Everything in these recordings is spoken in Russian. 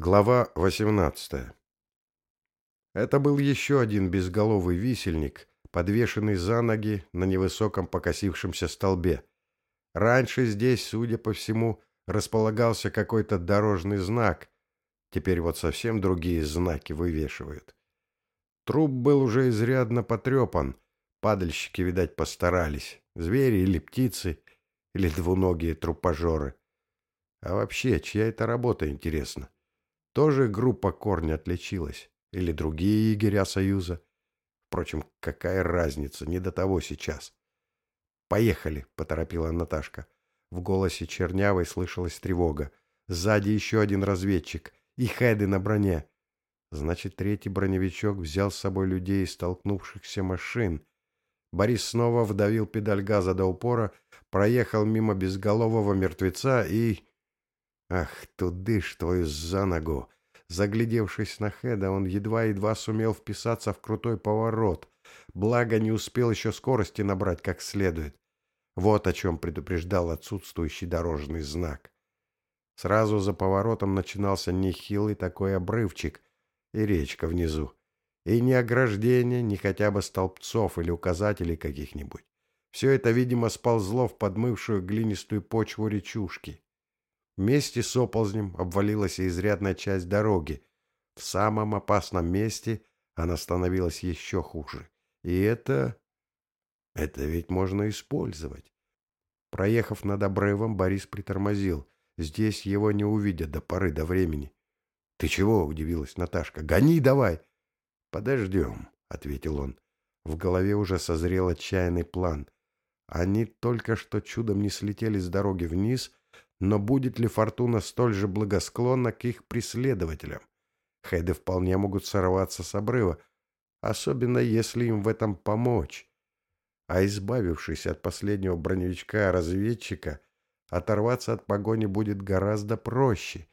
Глава 18 Это был еще один безголовый висельник, подвешенный за ноги на невысоком покосившемся столбе. Раньше здесь, судя по всему, располагался какой-то дорожный знак. Теперь вот совсем другие знаки вывешивают. Труп был уже изрядно потрепан. Падальщики, видать, постарались. Звери или птицы, или двуногие трупожоры. А вообще, чья это работа, интересно? Тоже группа корня отличилась. Или другие егеря Союза. Впрочем, какая разница, не до того сейчас. «Поехали», — поторопила Наташка. В голосе Чернявой слышалась тревога. Сзади еще один разведчик. И хеды на броне. Значит, третий броневичок взял с собой людей из столкнувшихся машин. Борис снова вдавил педаль газа до упора, проехал мимо безголового мертвеца и... Ах, тудыш твою за ногу! Заглядевшись на Хеда, он едва-едва сумел вписаться в крутой поворот. Благо, не успел еще скорости набрать как следует. Вот о чем предупреждал отсутствующий дорожный знак. Сразу за поворотом начинался нехилый такой обрывчик и речка внизу. И ни ограждения, ни хотя бы столбцов или указателей каких-нибудь. Все это, видимо, сползло в подмывшую глинистую почву речушки. Вместе с оползнем обвалилась и изрядная часть дороги. В самом опасном месте она становилась еще хуже. И это... Это ведь можно использовать. Проехав над обрывом, Борис притормозил. Здесь его не увидят до поры до времени. — Ты чего? — удивилась Наташка. — Гони давай! — Подождем, — ответил он. В голове уже созрел отчаянный план. Они только что чудом не слетели с дороги вниз, но будет ли фортуна столь же благосклонна к их преследователям? Хеды вполне могут сорваться с обрыва, особенно если им в этом помочь. А избавившись от последнего броневичка-разведчика, оторваться от погони будет гораздо проще.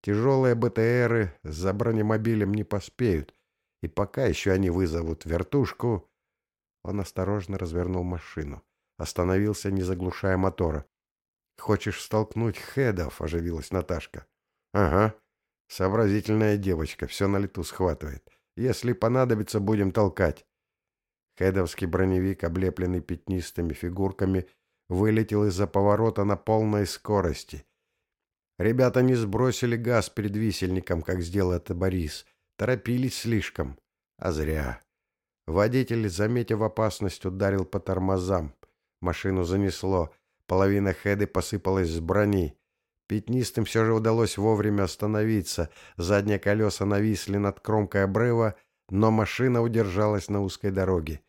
Тяжелые БТРы за бронемобилем не поспеют, и пока еще они вызовут вертушку... Он осторожно развернул машину. Остановился, не заглушая мотора. «Хочешь столкнуть хедов?» — оживилась Наташка. «Ага. Сообразительная девочка, все на лету схватывает. Если понадобится, будем толкать». Хедовский броневик, облепленный пятнистыми фигурками, вылетел из-за поворота на полной скорости. Ребята не сбросили газ перед висельником, как сделал это Борис. Торопились слишком. А зря. Водитель, заметив опасность, ударил по тормозам. Машину занесло. Половина хеды посыпалась с брони. Пятнистым все же удалось вовремя остановиться. Задние колеса нависли над кромкой обрыва, но машина удержалась на узкой дороге.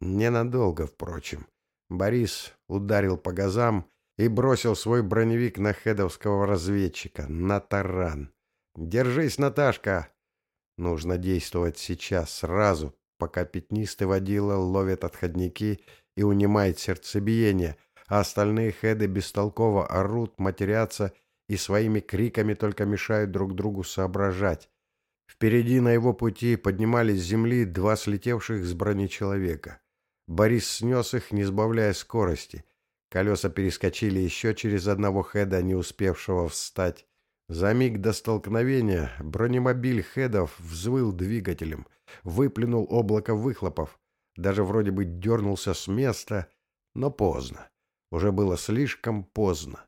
Ненадолго, впрочем. Борис ударил по газам и бросил свой броневик на хедовского разведчика, на таран. «Держись, Наташка!» Нужно действовать сейчас, сразу, пока пятнистый водила ловит отходники и унимает сердцебиение — а остальные хеды бестолково орут, матерятся и своими криками только мешают друг другу соображать. Впереди на его пути поднимались с земли два слетевших с брони человека. Борис снес их, не сбавляя скорости. Колеса перескочили еще через одного хеда, не успевшего встать. За миг до столкновения бронемобиль хедов взвыл двигателем, выплюнул облако выхлопов, даже вроде бы дернулся с места, но поздно. Уже было слишком поздно.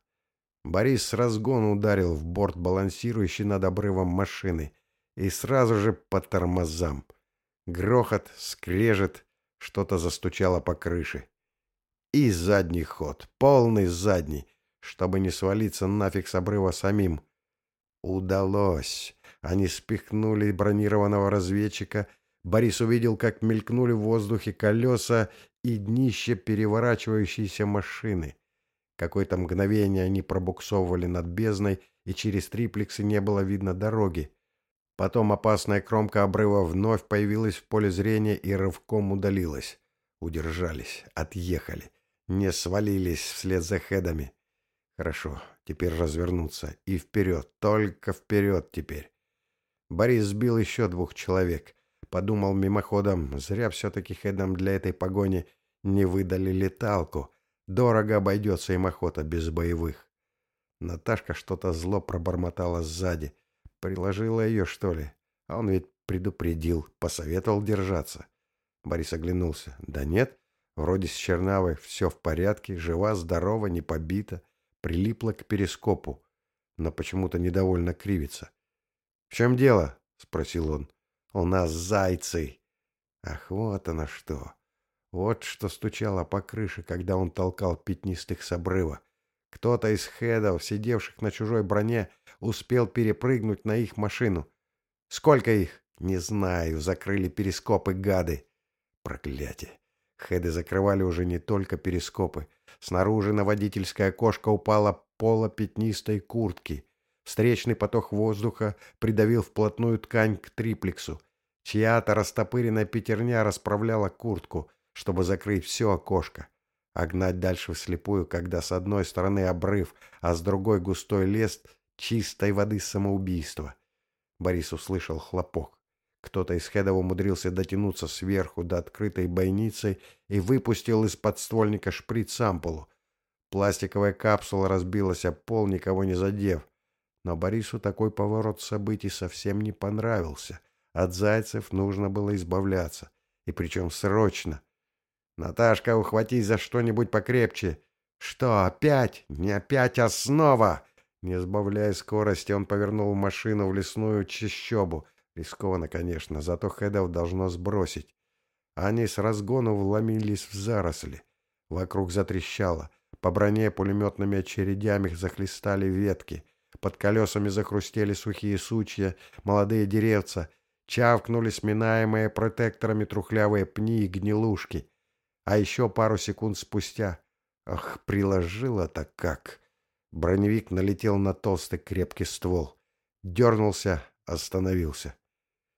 Борис с разгона ударил в борт балансирующий над обрывом машины и сразу же по тормозам. Грохот, скрежет, что-то застучало по крыше. И задний ход, полный задний, чтобы не свалиться нафиг с обрыва самим. Удалось. Они спихнули бронированного разведчика. Борис увидел, как мелькнули в воздухе колеса и днище переворачивающейся машины. Какое-то мгновение они пробуксовывали над бездной, и через триплексы не было видно дороги. Потом опасная кромка обрыва вновь появилась в поле зрения и рывком удалилась. Удержались, отъехали, не свалились вслед за хедами. Хорошо, теперь развернуться и вперед, только вперед теперь. Борис сбил еще двух человек. Подумал мимоходом, зря все-таки хедам для этой погони не выдали леталку. Дорого обойдется им охота без боевых. Наташка что-то зло пробормотала сзади. Приложила ее, что ли? А он ведь предупредил, посоветовал держаться. Борис оглянулся. Да нет, вроде с Чернавой все в порядке, жива, здорова, не побита, прилипла к перископу, но почему-то недовольно кривится. — В чем дело? — спросил он. — У нас зайцы. Ах, вот оно что. Вот что стучало по крыше, когда он толкал пятнистых с обрыва. Кто-то из хедов, сидевших на чужой броне, успел перепрыгнуть на их машину. Сколько их? Не знаю, закрыли перископы гады. Проклятие. Хеды закрывали уже не только перископы. Снаружи на водительское окошко упала пола пятнистой куртки. Встречный поток воздуха придавил вплотную ткань к триплексу. Чья-то растопыренная пятерня расправляла куртку, чтобы закрыть все окошко. А гнать дальше вслепую, когда с одной стороны обрыв, а с другой густой лес чистой воды самоубийства. Борис услышал хлопок. Кто-то из хедов умудрился дотянуться сверху до открытой бойницы и выпустил из подствольника шприц-ампулу. Пластиковая капсула разбилась о пол, никого не задев. Но Борису такой поворот событий совсем не понравился. От зайцев нужно было избавляться. И причем срочно. «Наташка, ухватись за что-нибудь покрепче!» «Что, опять? Не опять, а снова!» Не сбавляя скорости, он повернул машину в лесную чащобу. Рискованно, конечно, зато хедов должно сбросить. Они с разгону вломились в заросли. Вокруг затрещало. По броне пулеметными очередями захлестали ветки. Под колесами захрустели сухие сучья, молодые деревца. Чавкнули сминаемые протекторами трухлявые пни и гнилушки. А еще пару секунд спустя... Ах, приложила-то как! Броневик налетел на толстый крепкий ствол. Дернулся, остановился.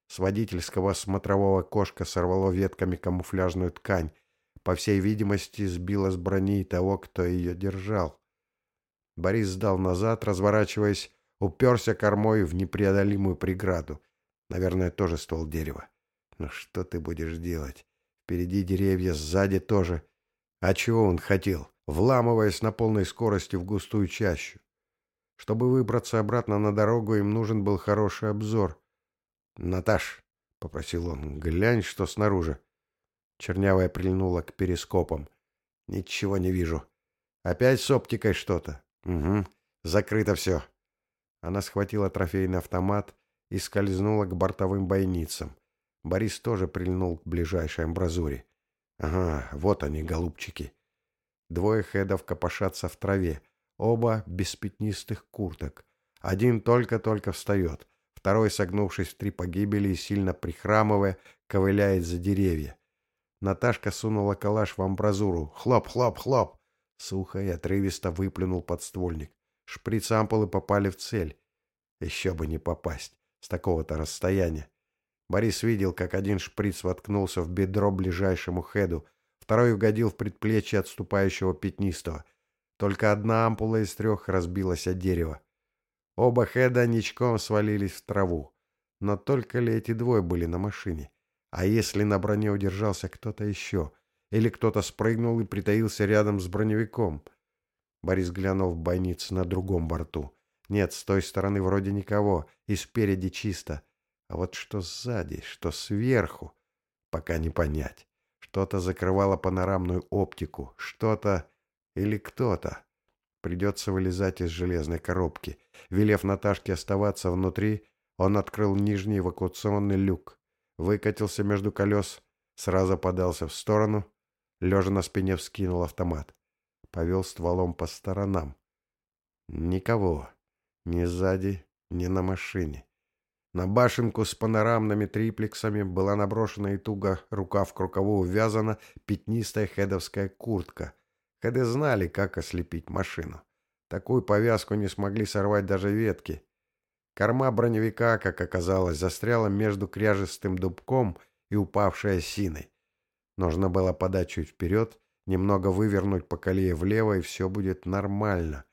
С водительского смотрового кошка сорвало ветками камуфляжную ткань. По всей видимости, сбило с брони того, кто ее держал. Борис сдал назад, разворачиваясь, уперся кормой в непреодолимую преграду. Наверное, тоже ствол дерева. Но что ты будешь делать? Впереди деревья, сзади тоже. А чего он хотел? Вламываясь на полной скорости в густую чащу. Чтобы выбраться обратно на дорогу, им нужен был хороший обзор. «Наташ», — попросил он, — «глянь, что снаружи». Чернявая прильнула к перископам. «Ничего не вижу. Опять с оптикой что-то?» «Угу. Закрыто все». Она схватила трофейный автомат и скользнула к бортовым бойницам. Борис тоже прильнул к ближайшей амбразуре. «Ага, вот они, голубчики». Двое хедов копошатся в траве, оба без пятнистых курток. Один только-только встает, второй, согнувшись в три погибели и сильно прихрамывая, ковыляет за деревья. Наташка сунула калаш в амбразуру. Хлоп, хлоп, хлоп. Сухо и отрывисто выплюнул подствольник. Шприц-ампулы попали в цель. Еще бы не попасть с такого-то расстояния. Борис видел, как один шприц воткнулся в бедро ближайшему хеду, второй угодил в предплечье отступающего пятнистого. Только одна ампула из трех разбилась о дерево. Оба хеда ничком свалились в траву. Но только ли эти двое были на машине? А если на броне удержался кто-то еще? Или кто-то спрыгнул и притаился рядом с броневиком? Борис глянул в бойницы на другом борту. Нет, с той стороны вроде никого, и спереди чисто. А вот что сзади, что сверху, пока не понять. Что-то закрывало панорамную оптику, что-то или кто-то. Придется вылезать из железной коробки. Велев Наташке оставаться внутри, он открыл нижний эвакуационный люк, выкатился между колес, сразу подался в сторону, лежа на спине вскинул автомат. Повел стволом по сторонам. Никого. Ни сзади, ни на машине. На башенку с панорамными триплексами была наброшена и туго рукав к рукаву увязана пятнистая хедовская куртка. Хеды знали, как ослепить машину. Такую повязку не смогли сорвать даже ветки. Корма броневика, как оказалось, застряла между кряжестым дубком и упавшей осиной. Нужно было подать чуть вперед, немного вывернуть по колее влево, и все будет нормально.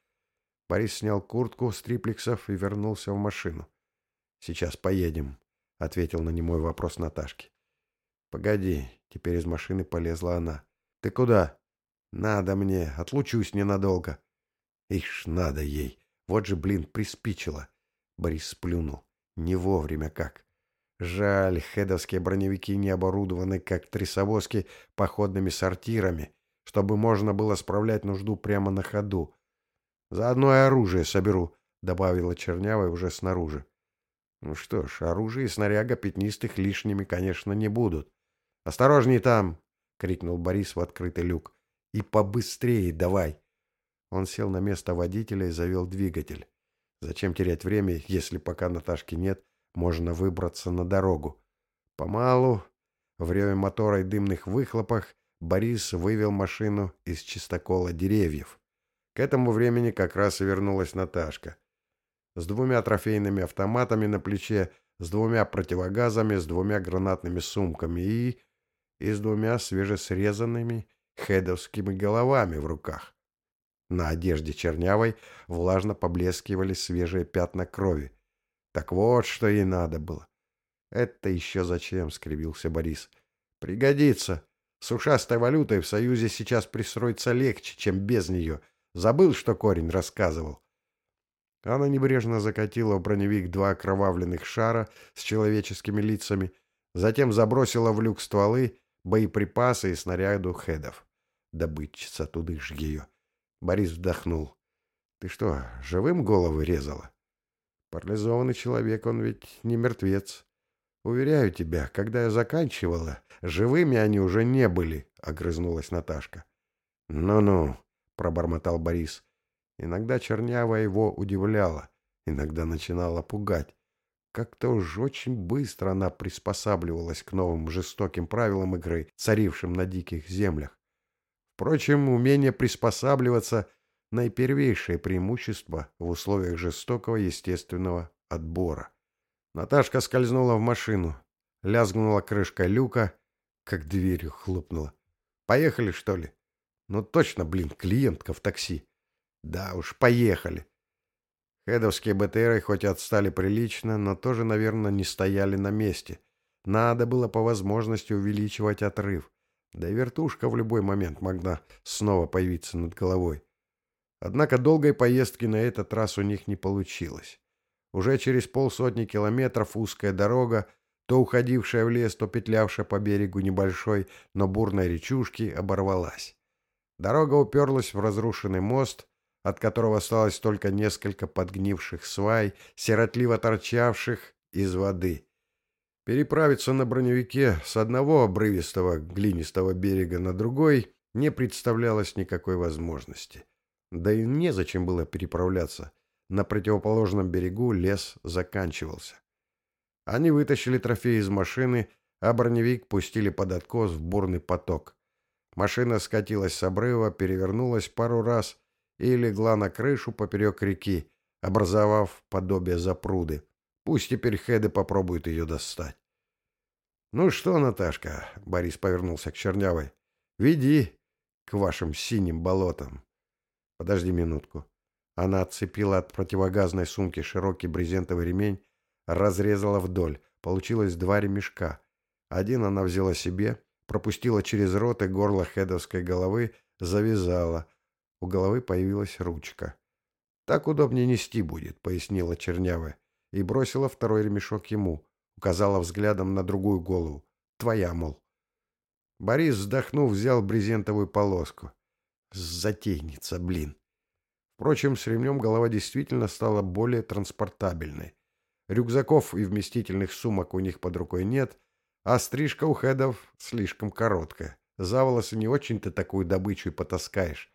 Борис снял куртку с триплексов и вернулся в машину. «Сейчас поедем», — ответил на немой вопрос Наташки. «Погоди», — теперь из машины полезла она. «Ты куда?» «Надо мне, отлучусь ненадолго». «Ишь, надо ей. Вот же, блин, приспичило». Борис сплюнул. Не вовремя как. Жаль, хедовские броневики не оборудованы, как трясовозки, походными сортирами, чтобы можно было справлять нужду прямо на ходу. Заодно и оружие соберу, — добавила Чернявая уже снаружи. Ну что ж, оружие и снаряга пятнистых лишними, конечно, не будут. «Осторожней там!» — крикнул Борис в открытый люк. «И побыстрее давай!» Он сел на место водителя и завел двигатель. Зачем терять время, если пока Наташки нет, можно выбраться на дорогу? Помалу, в реве мотора и дымных выхлопах, Борис вывел машину из чистокола деревьев. К этому времени как раз и вернулась Наташка. С двумя трофейными автоматами на плече, с двумя противогазами, с двумя гранатными сумками и... и с двумя свежесрезанными хедовскими головами в руках. На одежде чернявой влажно поблескивали свежие пятна крови. Так вот, что ей надо было. «Это еще зачем?» — скривился Борис. «Пригодится. С ушастой валютой в Союзе сейчас пристроиться легче, чем без нее. Забыл, что корень рассказывал?» Она небрежно закатила в броневик два окровавленных шара с человеческими лицами, затем забросила в люк стволы, боеприпасы и снаряду хедов. Добытчица туды ж ее. Борис вдохнул. «Ты что, живым головы резала?» «Парализованный человек, он ведь не мертвец. Уверяю тебя, когда я заканчивала, живыми они уже не были», — огрызнулась Наташка. «Ну-ну», — пробормотал Борис. Иногда чернява его удивляла, иногда начинала пугать. Как-то уж очень быстро она приспосабливалась к новым жестоким правилам игры, царившим на диких землях. Впрочем, умение приспосабливаться – наипервейшее преимущество в условиях жестокого естественного отбора. Наташка скользнула в машину, лязгнула крышка люка, как дверью хлопнула. «Поехали, что ли?» «Ну точно, блин, клиентка в такси». «Да уж, поехали». Хедовские БТРы хоть отстали прилично, но тоже, наверное, не стояли на месте. Надо было по возможности увеличивать отрыв. Да и вертушка в любой момент могла снова появиться над головой. Однако долгой поездки на этот раз у них не получилось. Уже через полсотни километров узкая дорога, то уходившая в лес, то петлявшая по берегу небольшой, но бурной речушки, оборвалась. Дорога уперлась в разрушенный мост, от которого осталось только несколько подгнивших свай, сиротливо торчавших из воды. Переправиться на броневике с одного обрывистого глинистого берега на другой не представлялось никакой возможности. Да и незачем было переправляться. На противоположном берегу лес заканчивался. Они вытащили трофей из машины, а броневик пустили под откос в бурный поток. Машина скатилась с обрыва, перевернулась пару раз и легла на крышу поперек реки, образовав подобие запруды. Пусть теперь Хеды попробуют ее достать. «Ну что, Наташка?» — Борис повернулся к Чернявой. «Веди к вашим синим болотам». «Подожди минутку». Она отцепила от противогазной сумки широкий брезентовый ремень, разрезала вдоль. Получилось два ремешка. Один она взяла себе, пропустила через рот и горло хедовской головы, завязала. У головы появилась ручка. «Так удобнее нести будет», — пояснила Чернявая и бросила второй ремешок ему. Указала взглядом на другую голову. «Твоя, мол». Борис, вздохнув, взял брезентовую полоску. Затейница, блин. Впрочем, с ремнем голова действительно стала более транспортабельной. Рюкзаков и вместительных сумок у них под рукой нет, а стрижка у хедов слишком короткая. За волосы не очень-то такую добычу и потаскаешь.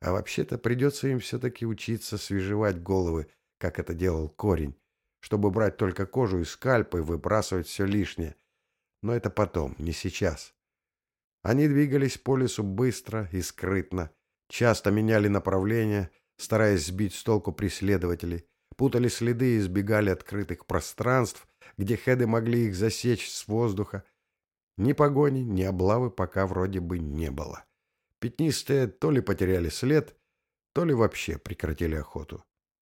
А вообще-то придется им все-таки учиться свежевать головы, как это делал корень, чтобы брать только кожу и скальпы и выбрасывать все лишнее. Но это потом, не сейчас. Они двигались по лесу быстро и скрытно, часто меняли направление, стараясь сбить с толку преследователей, путали следы и избегали открытых пространств, где хеды могли их засечь с воздуха. Ни погони, ни облавы пока вроде бы не было. Пятнистые то ли потеряли след, то ли вообще прекратили охоту.